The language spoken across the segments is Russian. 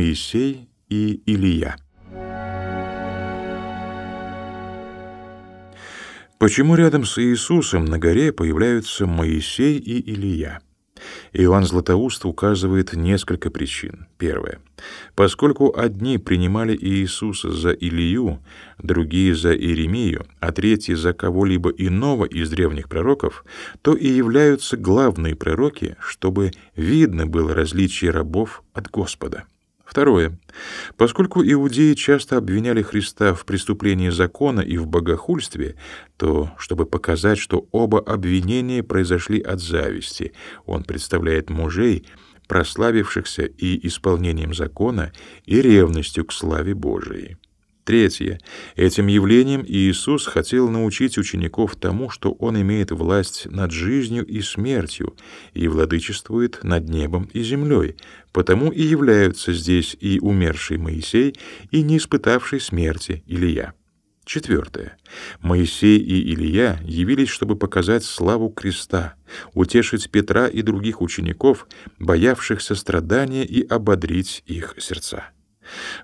Моисей и Илия. Почему рядом с Иисусом на горе появляются Моисей и Илия? Иоанн Златоуст указывает несколько причин. Первое. Поскольку одни принимали Иисуса за Илию, другие за Иеремию, а третьи за кого-либо иного из древних пророков, то и являются главные пророки, чтобы видно было различие рабов от Господа. Второе. Поскольку иудеи часто обвиняли Христа в преступлении закона и в богохульстве, то, чтобы показать, что оба обвинения произошли от зависти, он представляет мужей, прославившихся и исполнением закона, и ревностью к славе Божией. Третье. Этим явлением Иисус хотел научить учеников тому, что Он имеет власть над жизнью и смертью и владычествует над небом и землей, потому и являются здесь и умерший Моисей, и не испытавший смерти Илия. Четвертое. Моисей и Илия явились, чтобы показать славу креста, утешить Петра и других учеников, боявшихся страдания, и ободрить их сердца.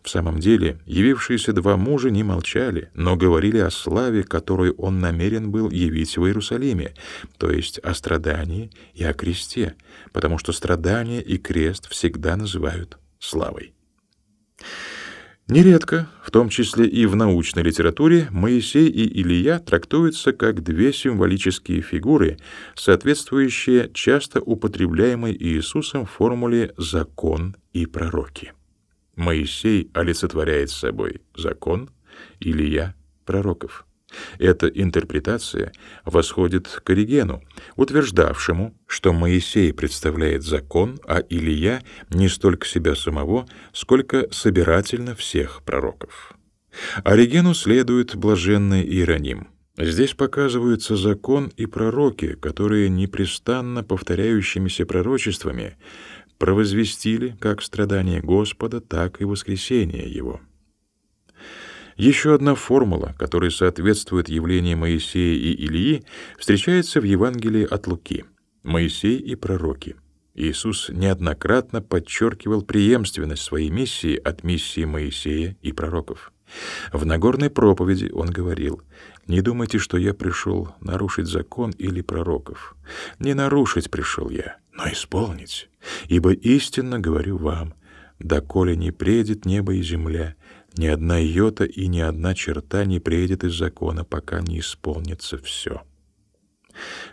В самом деле, явившиеся два мужа не молчали, но говорили о славе, которую он намерен был явить в Иерусалиме, то есть о страдании и о кресте, потому что страдание и крест всегда называют славой. Нередко, в том числе и в научной литературе, Моисей и Илия трактуются как две символические фигуры, соответствующие часто употребляемой Иисусом формуле «закон и пророки». Моисей олицетворяет собой закон, Илья — пророков. Эта интерпретация восходит к Оригену, утверждавшему, что Моисей представляет закон, а Илия не столько себя самого, сколько собирательно всех пророков. Оригену следует блаженный Иероним. Здесь показываются закон и пророки, которые непрестанно повторяющимися пророчествами провозвестили как страдания Господа, так и воскресение Его. Еще одна формула, которая соответствует явлению Моисея и Илии, встречается в Евангелии от Луки. Моисей и пророки. Иисус неоднократно подчеркивал преемственность своей миссии от миссии Моисея и пророков. В Нагорной проповеди он говорил, «Не думайте, что я пришел нарушить закон или пророков. Не нарушить пришел я, но исполнить. Ибо истинно говорю вам, доколе не предет небо и земля, ни одна йота и ни одна черта не предет из закона, пока не исполнится все.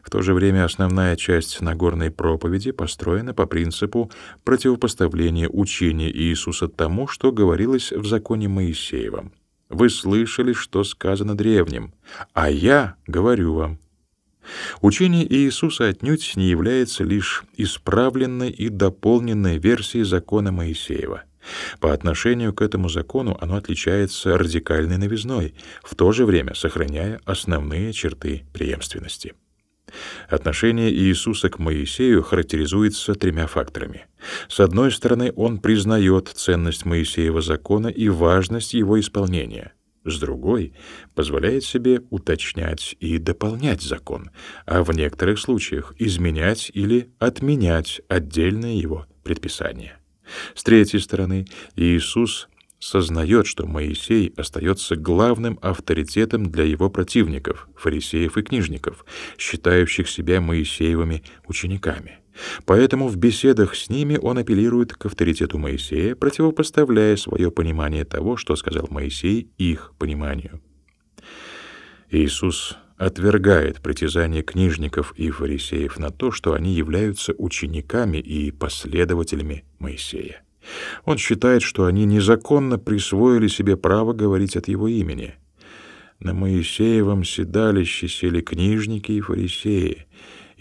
В то же время основная часть Нагорной проповеди построена по принципу противопоставления учения Иисуса тому, что говорилось в законе Моисеевом. Вы слышали, что сказано древним, а я говорю вам. Учение Иисуса отнюдь не является лишь исправленной и дополненной версией закона Моисеева. По отношению к этому закону оно отличается радикальной новизной, в то же время сохраняя основные черты преемственности. Отношение Иисуса к Моисею характеризуется тремя факторами. С одной стороны, он признает ценность Моисеева закона и важность его исполнения — с другой позволяет себе уточнять и дополнять закон, а в некоторых случаях изменять или отменять отдельные его предписания. С третьей стороны, Иисус сознает, что Моисей остается главным авторитетом для его противников, фарисеев и книжников, считающих себя Моисеевыми учениками. Поэтому в беседах с ними он апеллирует к авторитету Моисея, противопоставляя свое понимание того, что сказал Моисей, их пониманию. Иисус отвергает притязания книжников и фарисеев на то, что они являются учениками и последователями Моисея. Он считает, что они незаконно присвоили себе право говорить от его имени. На Моисеевом седалище сели книжники и фарисеи,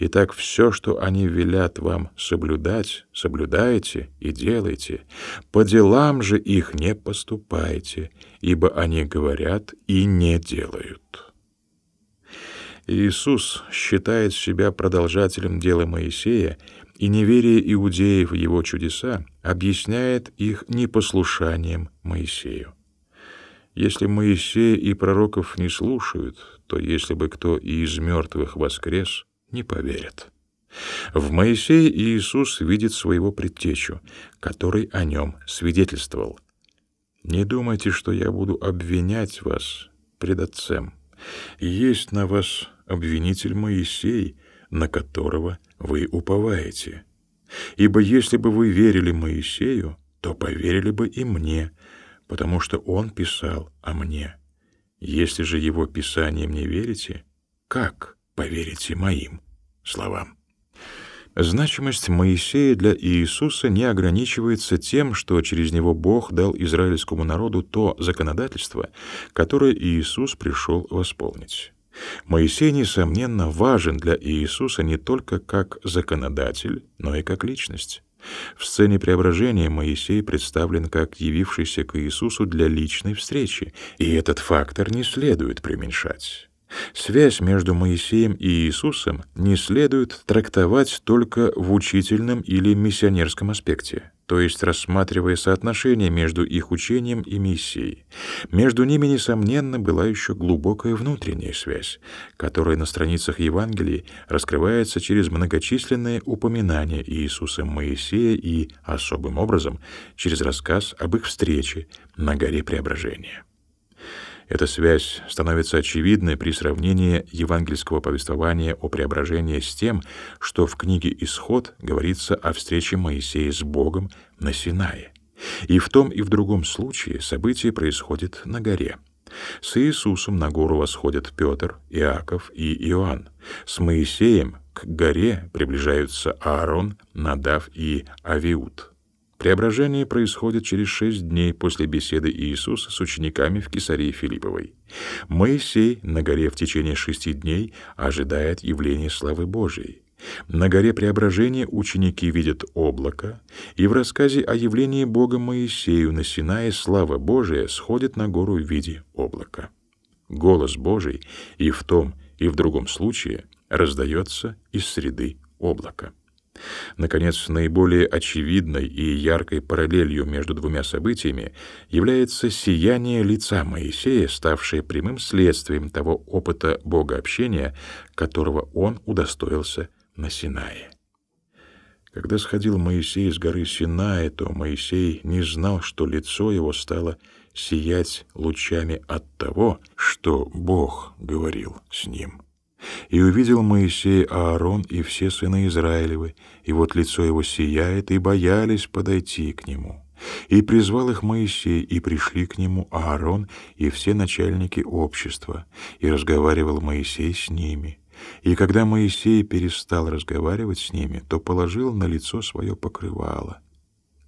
Итак, все, что они велят вам соблюдать, соблюдайте и делайте. По делам же их не поступайте, ибо они говорят и не делают. Иисус считает себя продолжателем дела Моисея, и неверие иудеев в его чудеса объясняет их непослушанием Моисею. Если Моисея и пророков не слушают, то если бы кто и из мертвых воскрес — не поверят. В Моисее Иисус видит своего предтечу, который о нем свидетельствовал. «Не думайте, что я буду обвинять вас пред Отцем. Есть на вас обвинитель Моисей, на которого вы уповаете. Ибо если бы вы верили Моисею, то поверили бы и мне, потому что он писал о мне. Если же его писанием не верите, как поверите моим словам?» Значимость Моисея для Иисуса не ограничивается тем, что через него Бог дал израильскому народу то законодательство, которое Иисус пришел восполнить. Моисей, несомненно, важен для Иисуса не только как законодатель, но и как личность. В сцене преображения Моисей представлен как явившийся к Иисусу для личной встречи, и этот фактор не следует преуменьшать. Связь между Моисеем и Иисусом не следует трактовать только в учительном или миссионерском аспекте, то есть рассматривая соотношение между их учением и миссией. Между ними, несомненно, была еще глубокая внутренняя связь, которая на страницах Евангелий раскрывается через многочисленные упоминания Иисуса Моисея и, особым образом, через рассказ об их встрече на горе Преображения. Эта связь становится очевидной при сравнении евангельского повествования о преображении с тем, что в книге «Исход» говорится о встрече Моисея с Богом на Синае. И в том и в другом случае событие происходит на горе. С Иисусом на гору восходят Петр, Иаков и Иоанн. С Моисеем к горе приближаются Аарон, Надав и Авиуд. Преображение происходит через шесть дней после беседы Иисуса с учениками в Кесарии Филипповой. Моисей на горе в течение шести дней ожидает явления славы Божией. На горе Преображения ученики видят облако, и в рассказе о явлении Бога Моисею на Синае слава Божия сходит на гору в виде облака. Голос Божий и в том, и в другом случае раздается из среды облака. Наконец, наиболее очевидной и яркой параллелью между двумя событиями является сияние лица Моисея, ставшее прямым следствием того опыта богообщения, которого он удостоился на Синае. Когда сходил Моисей с горы Синае, то Моисей не знал, что лицо его стало сиять лучами от того, что Бог говорил с ним. И увидел Моисей Аарон и все сыны Израилевы, и вот лицо его сияет, и боялись подойти к нему. И призвал их Моисей, и пришли к нему Аарон и все начальники общества, и разговаривал Моисей с ними. И когда Моисей перестал разговаривать с ними, то положил на лицо свое покрывало.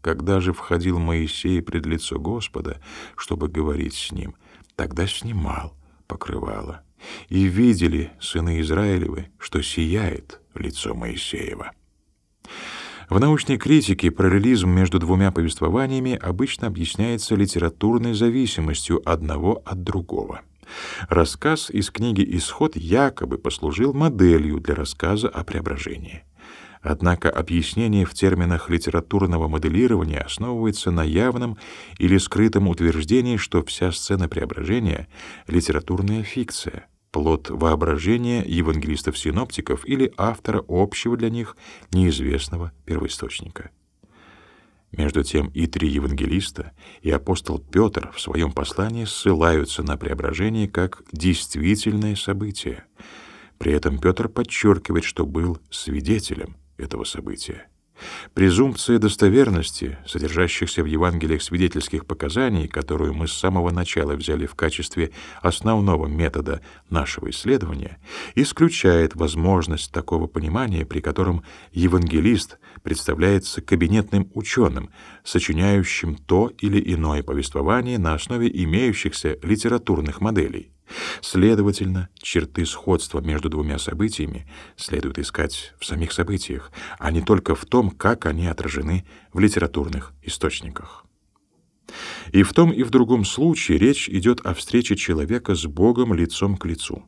Когда же входил Моисей пред лицо Господа, чтобы говорить с ним, тогда снимал покрывало и видели сыны Израилевы, что сияет лицо Моисеева. В научной критике параллелизм между двумя повествованиями обычно объясняется литературной зависимостью одного от другого. Рассказ из книги «Исход» якобы послужил моделью для рассказа о преображении. Однако объяснение в терминах литературного моделирования основывается на явном или скрытом утверждении, что вся сцена преображения — литературная фикция — плод воображения евангелистов-синоптиков или автора общего для них неизвестного первоисточника. Между тем и три евангелиста, и апостол Петр в своем послании ссылаются на преображение как действительное событие. При этом Петр подчеркивает, что был свидетелем этого события. Презумпция достоверности, содержащихся в Евангелиях свидетельских показаний, которую мы с самого начала взяли в качестве основного метода нашего исследования, исключает возможность такого понимания, при котором евангелист представляется кабинетным ученым, сочиняющим то или иное повествование на основе имеющихся литературных моделей. Следовательно, черты сходства между двумя событиями следует искать в самих событиях, а не только в том, как они отражены в литературных источниках. И в том и в другом случае речь идет о встрече человека с Богом лицом к лицу.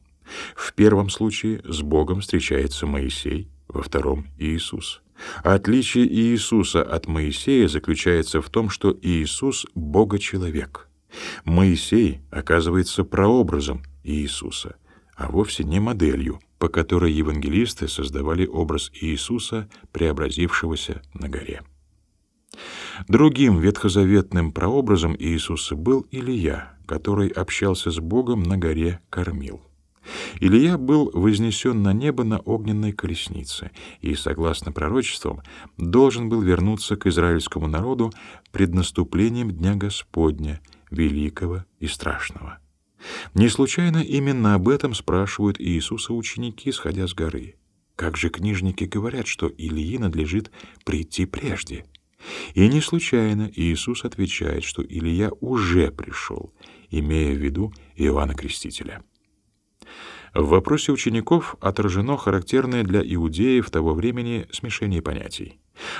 В первом случае с Богом встречается Моисей, во втором — Иисус. Отличие Иисуса от Моисея заключается в том, что Иисус — Бога-человек — Моисей оказывается прообразом Иисуса, а вовсе не моделью по которой евангелисты создавали образ Иисуса, преобразившегося на горе. Другим ветхозаветным прообразом Иисуса был Илия, который общался с Богом на горе Кормил. Илия был вознесен на небо на огненной колеснице и, согласно пророчествам, должен был вернуться к израильскому народу пред наступлением Дня Господня, великого и страшного. Не случайно именно об этом спрашивают Иисуса ученики, сходя с горы. Как же книжники говорят, что Илии надлежит прийти прежде? И не случайно Иисус отвечает, что Илия уже пришел, имея в виду Иоанна Крестителя. В вопросе учеников отражено характерное для иудеев того времени смешение понятий.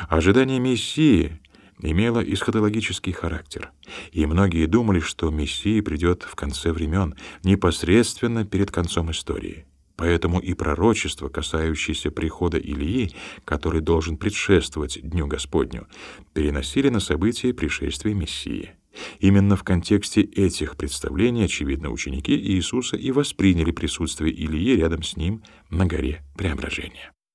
Ожидание Мессии имело эсхатологический характер, и многие думали, что Мессия придет в конце времен, непосредственно перед концом истории. Поэтому и пророчества, касающиеся прихода Илии, который должен предшествовать Дню Господню, переносили на события пришествия Мессии. Именно в контексте этих представлений, очевидно, ученики Иисуса и восприняли присутствие Илии рядом с ним на горе Преображения.